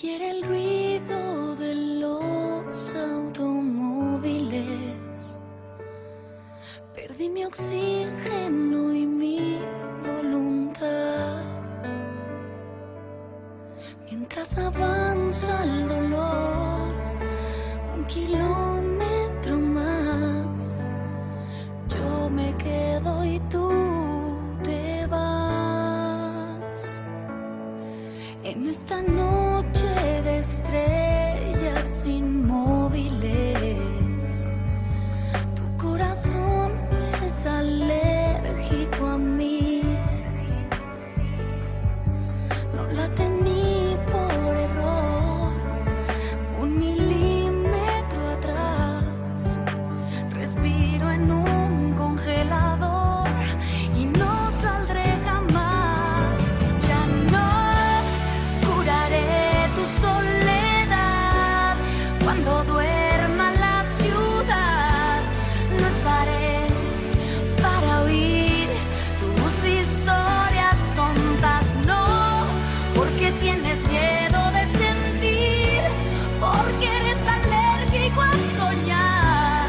Y era el ruido de los automóviles. Perdí mi oxígeno y mi voluntad. Mientras avanza el dolor, un kilómetro. En esta noche de estrellas inmóviles. cuando duerma la ciudad, no estaré para oír tus historias tontas, no, porque tienes miedo de sentir, porque eres alérgico a soñar.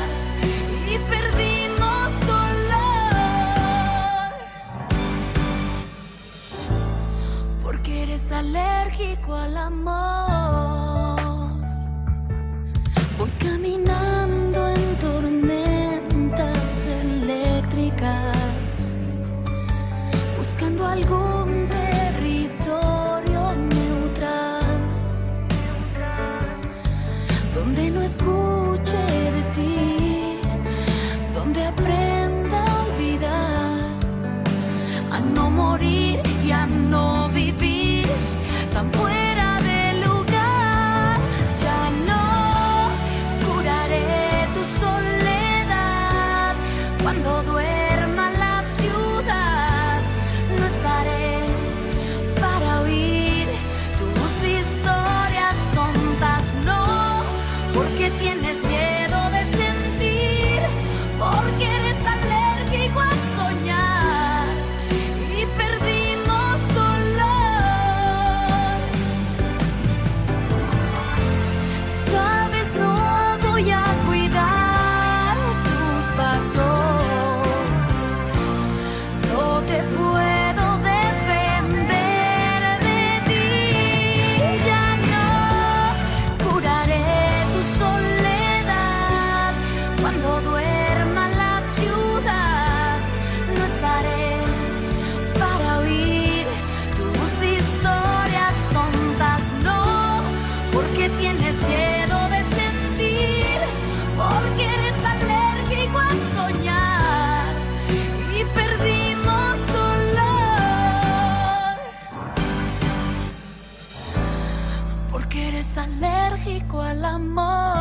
Y perdimos color, porque eres alérgico al amor. morir. al amor.